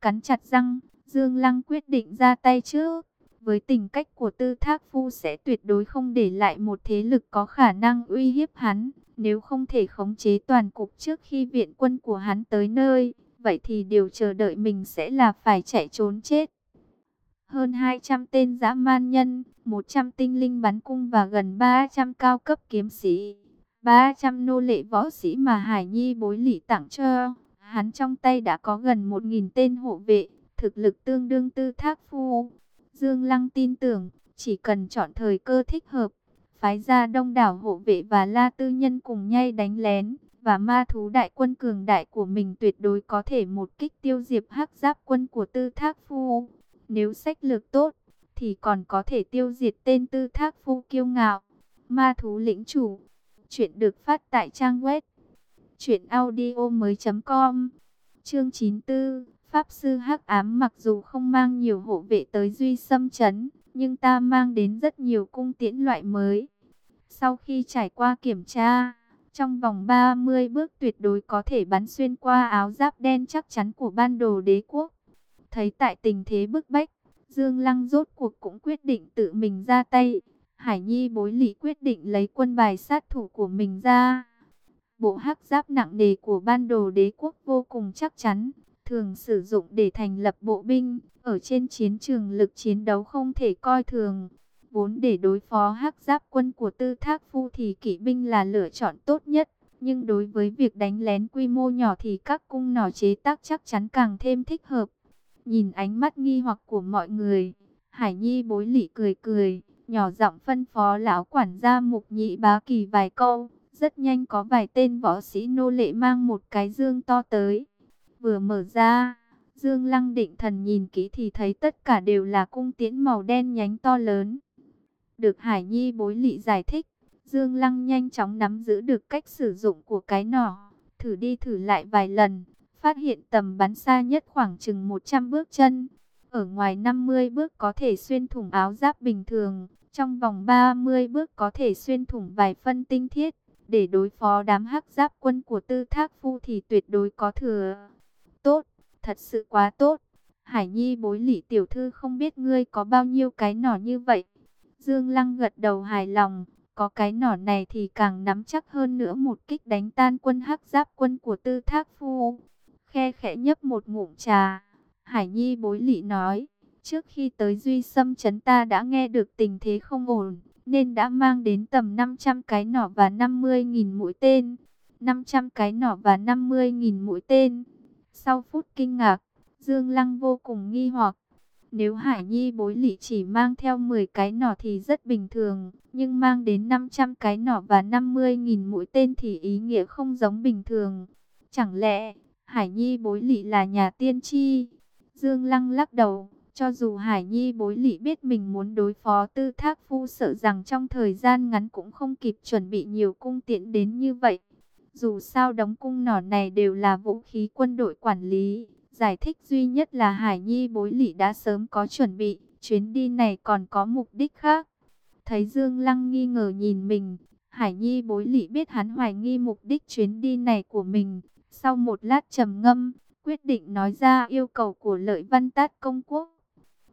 Cắn chặt răng, Dương Lăng quyết định ra tay trước. Với tình cách của tư thác phu sẽ tuyệt đối không để lại một thế lực có khả năng uy hiếp hắn. Nếu không thể khống chế toàn cục trước khi viện quân của hắn tới nơi, vậy thì điều chờ đợi mình sẽ là phải chạy trốn chết. Hơn 200 tên dã man nhân, 100 tinh linh bắn cung và gần 300 cao cấp kiếm sĩ. 300 nô lệ võ sĩ mà Hải Nhi bối lỷ tặng cho. Hắn trong tay đã có gần 1.000 tên hộ vệ, thực lực tương đương tư thác phu. Dương Lăng tin tưởng, chỉ cần chọn thời cơ thích hợp, phái ra đông đảo hộ vệ và la tư nhân cùng nhay đánh lén, và ma thú đại quân cường đại của mình tuyệt đối có thể một kích tiêu diệt hắc giáp quân của tư thác phu. Nếu sách lược tốt, thì còn có thể tiêu diệt tên tư thác phu kiêu ngạo. Ma thú lĩnh chủ. Chuyện được phát tại trang web. Chuyện audio mới com. Chương 94. Pháp sư hắc ám mặc dù không mang nhiều hộ vệ tới duy xâm chấn. Nhưng ta mang đến rất nhiều cung tiễn loại mới. Sau khi trải qua kiểm tra, trong vòng 30 bước tuyệt đối có thể bắn xuyên qua áo giáp đen chắc chắn của ban đồ đế quốc. Thấy tại tình thế bức bách, Dương Lăng rốt cuộc cũng quyết định tự mình ra tay. Hải Nhi bối lý quyết định lấy quân bài sát thủ của mình ra. Bộ hắc giáp nặng nề của ban đồ đế quốc vô cùng chắc chắn, thường sử dụng để thành lập bộ binh. Ở trên chiến trường lực chiến đấu không thể coi thường. Vốn để đối phó hắc giáp quân của tư thác phu thì kỵ binh là lựa chọn tốt nhất. Nhưng đối với việc đánh lén quy mô nhỏ thì các cung nỏ chế tác chắc chắn càng thêm thích hợp. Nhìn ánh mắt nghi hoặc của mọi người, Hải Nhi bối lỉ cười cười, nhỏ giọng phân phó lão quản gia mục nhị bá kỳ vài câu. Rất nhanh có vài tên võ sĩ nô lệ mang một cái dương to tới. Vừa mở ra, dương lăng định thần nhìn kỹ thì thấy tất cả đều là cung tiễn màu đen nhánh to lớn. Được Hải Nhi bối lị giải thích, Dương Lăng nhanh chóng nắm giữ được cách sử dụng của cái nỏ, thử đi thử lại vài lần phát hiện tầm bắn xa nhất khoảng chừng 100 bước chân. Ở ngoài 50 bước có thể xuyên thủng áo giáp bình thường, trong vòng 30 bước có thể xuyên thủng vài phân tinh thiết. Để đối phó đám hắc giáp quân của tư thác phu thì tuyệt đối có thừa. Tốt, thật sự quá tốt. Hải Nhi bối lỷ tiểu thư không biết ngươi có bao nhiêu cái nỏ như vậy. Dương Lăng gật đầu hài lòng, có cái nỏ này thì càng nắm chắc hơn nữa một kích đánh tan quân hắc giáp quân của tư thác phu khe khẽ nhấp một ngụm trà. Hải Nhi bối lị nói, trước khi tới Duy Sâm Trấn ta đã nghe được tình thế không ổn, nên đã mang đến tầm 500 cái nỏ và 50.000 mũi tên. 500 cái nỏ và 50.000 mũi tên. Sau phút kinh ngạc, Dương Lăng vô cùng nghi hoặc. Nếu Hải Nhi bối lị chỉ mang theo 10 cái nỏ thì rất bình thường, nhưng mang đến 500 cái nỏ và 50.000 mũi tên thì ý nghĩa không giống bình thường. Chẳng lẽ Hải Nhi bối lị là nhà tiên tri? Dương Lăng lắc đầu, cho dù Hải Nhi bối lị biết mình muốn đối phó tư thác phu sợ rằng trong thời gian ngắn cũng không kịp chuẩn bị nhiều cung tiện đến như vậy. Dù sao đóng cung nỏ này đều là vũ khí quân đội quản lý. Giải thích duy nhất là Hải Nhi bối lị đã sớm có chuẩn bị, chuyến đi này còn có mục đích khác. Thấy Dương Lăng nghi ngờ nhìn mình, Hải Nhi bối lị biết hắn hoài nghi mục đích chuyến đi này của mình. Sau một lát trầm ngâm, quyết định nói ra yêu cầu của lợi văn tát công quốc.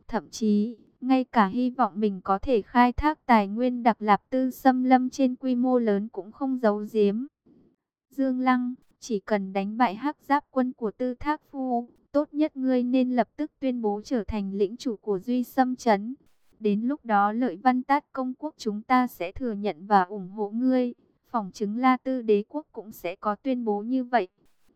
Thậm chí, ngay cả hy vọng mình có thể khai thác tài nguyên đặc lạp tư xâm lâm trên quy mô lớn cũng không giấu giếm. Dương Lăng, chỉ cần đánh bại hắc giáp quân của tư thác phu, tốt nhất ngươi nên lập tức tuyên bố trở thành lĩnh chủ của Duy Sâm Trấn. Đến lúc đó lợi văn tát công quốc chúng ta sẽ thừa nhận và ủng hộ ngươi. Phòng chứng La Tư đế quốc cũng sẽ có tuyên bố như vậy.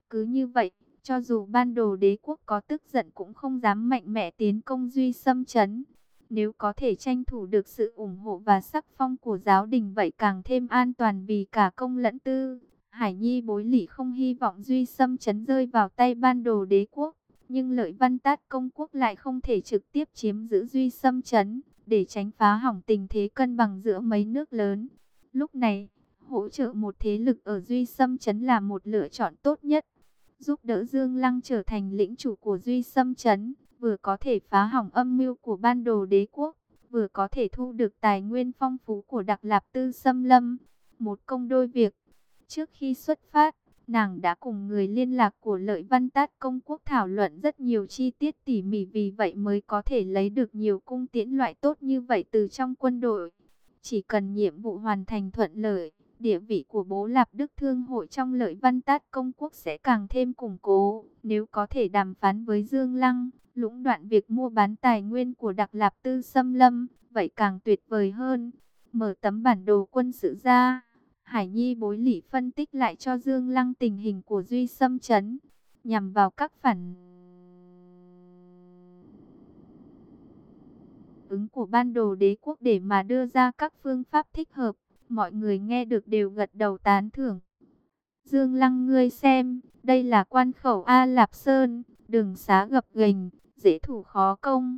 Cứ như vậy, cho dù ban đồ đế quốc có tức giận cũng không dám mạnh mẽ tiến công Duy Sâm Trấn. Nếu có thể tranh thủ được sự ủng hộ và sắc phong của giáo đình vậy càng thêm an toàn vì cả công lẫn tư. Hải Nhi bối lỉ không hy vọng Duy Sâm chấn rơi vào tay ban đồ đế quốc, nhưng lợi văn tát công quốc lại không thể trực tiếp chiếm giữ Duy Sâm chấn, để tránh phá hỏng tình thế cân bằng giữa mấy nước lớn. Lúc này, hỗ trợ một thế lực ở Duy Sâm chấn là một lựa chọn tốt nhất, giúp đỡ Dương Lăng trở thành lĩnh chủ của Duy Sâm chấn, vừa có thể phá hỏng âm mưu của ban đồ đế quốc, vừa có thể thu được tài nguyên phong phú của Đặc Lạp Tư Sâm Lâm, một công đôi việc. Trước khi xuất phát, nàng đã cùng người liên lạc của lợi văn tát công quốc thảo luận rất nhiều chi tiết tỉ mỉ vì vậy mới có thể lấy được nhiều cung tiễn loại tốt như vậy từ trong quân đội. Chỉ cần nhiệm vụ hoàn thành thuận lợi, địa vị của bố Lạp Đức Thương hội trong lợi văn tát công quốc sẽ càng thêm củng cố. Nếu có thể đàm phán với Dương Lăng, lũng đoạn việc mua bán tài nguyên của Đặc Lạp Tư Xâm Lâm, vậy càng tuyệt vời hơn. Mở tấm bản đồ quân sự ra Hải Nhi bối lỉ phân tích lại cho Dương Lăng tình hình của Duy Sâm Trấn, nhằm vào các phản ứng của ban đồ đế quốc để mà đưa ra các phương pháp thích hợp. Mọi người nghe được đều gật đầu tán thưởng. Dương Lăng ngươi xem, đây là quan khẩu A Lạp Sơn, đường xá gập ghềnh, dễ thủ khó công.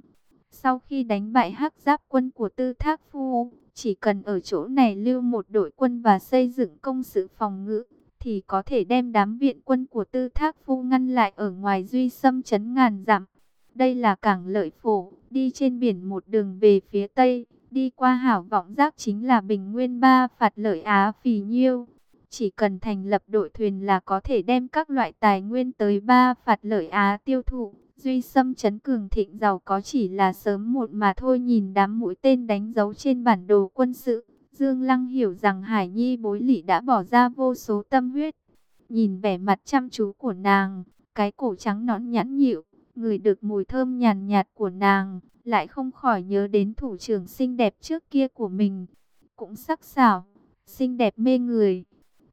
Sau khi đánh bại hắc giáp quân của Tư Thác Phu, chỉ cần ở chỗ này lưu một đội quân và xây dựng công sự phòng ngự, thì có thể đem đám viện quân của tư thác phu ngăn lại ở ngoài duy xâm chấn ngàn dặm. Đây là cảng lợi phổ, đi trên biển một đường về phía tây, đi qua hảo vọng giác chính là bình nguyên ba phạt lợi Á phì nhiêu. Chỉ cần thành lập đội thuyền là có thể đem các loại tài nguyên tới ba phạt lợi Á tiêu thụ. Duy Sâm chấn cường thịnh giàu có chỉ là sớm một mà thôi nhìn đám mũi tên đánh dấu trên bản đồ quân sự. Dương Lăng hiểu rằng Hải Nhi bối lỷ đã bỏ ra vô số tâm huyết. Nhìn vẻ mặt chăm chú của nàng, cái cổ trắng nõn nhãn nhịu, người được mùi thơm nhàn nhạt của nàng, lại không khỏi nhớ đến thủ trưởng xinh đẹp trước kia của mình. Cũng sắc sảo, xinh đẹp mê người,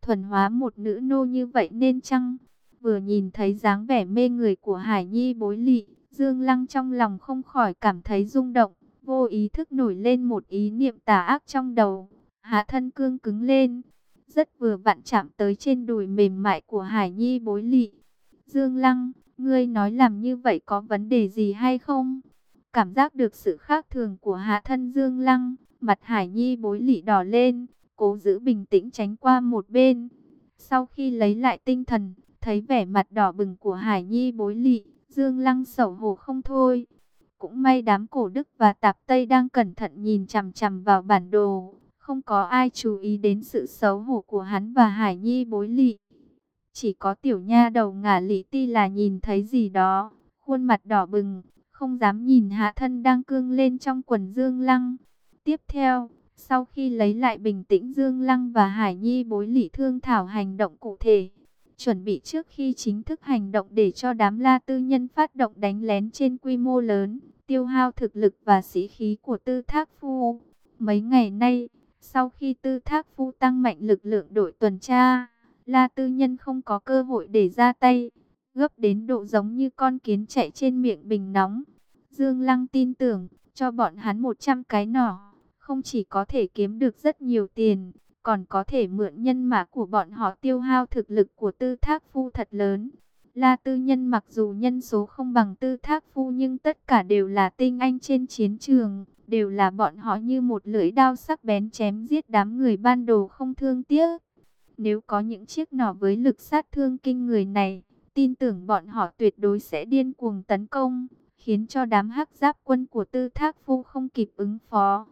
thuần hóa một nữ nô như vậy nên chăng? Vừa nhìn thấy dáng vẻ mê người của Hải Nhi bối lị, Dương Lăng trong lòng không khỏi cảm thấy rung động, vô ý thức nổi lên một ý niệm tà ác trong đầu. Hạ thân cương cứng lên, rất vừa vặn chạm tới trên đùi mềm mại của Hải Nhi bối lị. Dương Lăng, ngươi nói làm như vậy có vấn đề gì hay không? Cảm giác được sự khác thường của hạ thân Dương Lăng, mặt Hải Nhi bối lị đỏ lên, cố giữ bình tĩnh tránh qua một bên. Sau khi lấy lại tinh thần, Thấy vẻ mặt đỏ bừng của Hải Nhi bối lị, Dương Lăng sầu hổ không thôi. Cũng may đám cổ Đức và Tạp Tây đang cẩn thận nhìn chằm chằm vào bản đồ. Không có ai chú ý đến sự xấu hổ của hắn và Hải Nhi bối lị. Chỉ có tiểu nha đầu ngả lý ti là nhìn thấy gì đó. Khuôn mặt đỏ bừng, không dám nhìn hạ thân đang cương lên trong quần Dương Lăng. Tiếp theo, sau khi lấy lại bình tĩnh Dương Lăng và Hải Nhi bối lị thương thảo hành động cụ thể chuẩn bị trước khi chính thức hành động để cho đám la tư nhân phát động đánh lén trên quy mô lớn, tiêu hao thực lực và sĩ khí của tư thác phu. Mấy ngày nay, sau khi tư thác phu tăng mạnh lực lượng đội tuần tra, la tư nhân không có cơ hội để ra tay, gấp đến độ giống như con kiến chạy trên miệng bình nóng. Dương Lăng tin tưởng, cho bọn hắn 100 cái nỏ, không chỉ có thể kiếm được rất nhiều tiền, còn có thể mượn nhân mã của bọn họ tiêu hao thực lực của tư thác phu thật lớn. La tư nhân mặc dù nhân số không bằng tư thác phu nhưng tất cả đều là tinh anh trên chiến trường, đều là bọn họ như một lưỡi đao sắc bén chém giết đám người ban đồ không thương tiếc. Nếu có những chiếc nỏ với lực sát thương kinh người này, tin tưởng bọn họ tuyệt đối sẽ điên cuồng tấn công, khiến cho đám hắc giáp quân của tư thác phu không kịp ứng phó.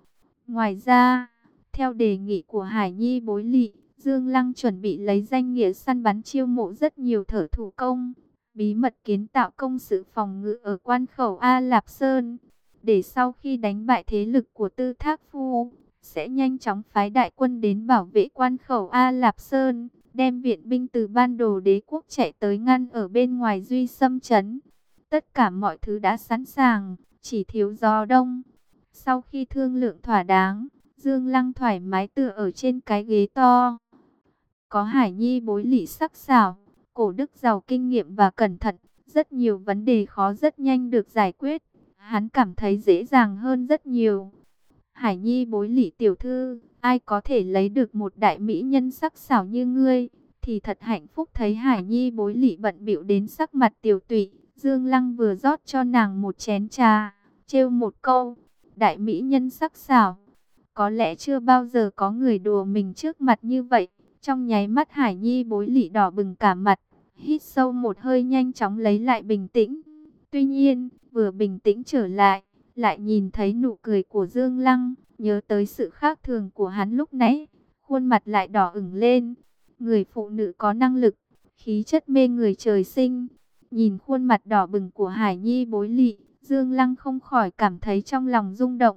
Ngoài ra, theo đề nghị của Hải Nhi bối lị, Dương Lăng chuẩn bị lấy danh nghĩa săn bắn chiêu mộ rất nhiều thở thủ công, bí mật kiến tạo công sự phòng ngự ở quan khẩu A Lạp Sơn, để sau khi đánh bại thế lực của Tư Thác Phu, sẽ nhanh chóng phái đại quân đến bảo vệ quan khẩu A Lạp Sơn, đem viện binh từ ban đồ đế quốc chạy tới ngăn ở bên ngoài Duy Sâm Trấn. Tất cả mọi thứ đã sẵn sàng, chỉ thiếu gió đông. Sau khi thương lượng thỏa đáng, Dương Lăng thoải mái tựa ở trên cái ghế to. Có Hải Nhi bối lị sắc sảo, cổ đức giàu kinh nghiệm và cẩn thận, rất nhiều vấn đề khó rất nhanh được giải quyết. Hắn cảm thấy dễ dàng hơn rất nhiều. Hải Nhi bối lị tiểu thư, ai có thể lấy được một đại mỹ nhân sắc sảo như ngươi, thì thật hạnh phúc thấy Hải Nhi bối lị bận bịu đến sắc mặt tiểu tụy. Dương Lăng vừa rót cho nàng một chén trà, trêu một câu, đại mỹ nhân sắc sảo. Có lẽ chưa bao giờ có người đùa mình trước mặt như vậy. Trong nháy mắt Hải Nhi bối lị đỏ bừng cả mặt, hít sâu một hơi nhanh chóng lấy lại bình tĩnh. Tuy nhiên, vừa bình tĩnh trở lại, lại nhìn thấy nụ cười của Dương Lăng, nhớ tới sự khác thường của hắn lúc nãy, khuôn mặt lại đỏ ửng lên. Người phụ nữ có năng lực, khí chất mê người trời sinh. Nhìn khuôn mặt đỏ bừng của Hải Nhi bối lị, Dương Lăng không khỏi cảm thấy trong lòng rung động.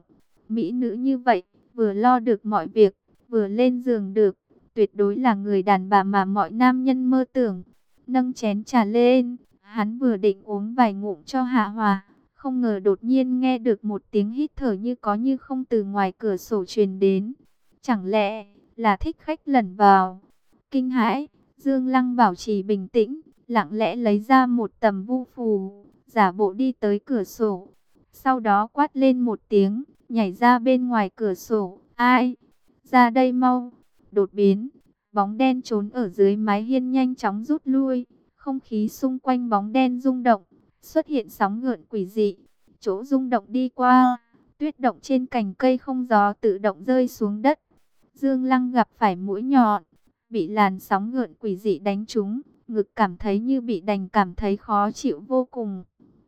Mỹ nữ như vậy, vừa lo được mọi việc, vừa lên giường được, tuyệt đối là người đàn bà mà mọi nam nhân mơ tưởng. Nâng chén trà lên, hắn vừa định uống vài ngụm cho hạ hòa, không ngờ đột nhiên nghe được một tiếng hít thở như có như không từ ngoài cửa sổ truyền đến. Chẳng lẽ là thích khách lẩn vào? Kinh hãi, Dương Lăng bảo trì bình tĩnh, lặng lẽ lấy ra một tầm vu phù, giả bộ đi tới cửa sổ. Sau đó quát lên một tiếng, nhảy ra bên ngoài cửa sổ. Ai? Ra đây mau! Đột biến, bóng đen trốn ở dưới mái hiên nhanh chóng rút lui. Không khí xung quanh bóng đen rung động, xuất hiện sóng ngượn quỷ dị. Chỗ rung động đi qua, tuyết động trên cành cây không gió tự động rơi xuống đất. Dương Lăng gặp phải mũi nhọn, bị làn sóng ngượn quỷ dị đánh trúng, ngực cảm thấy như bị đành cảm thấy khó chịu vô cùng.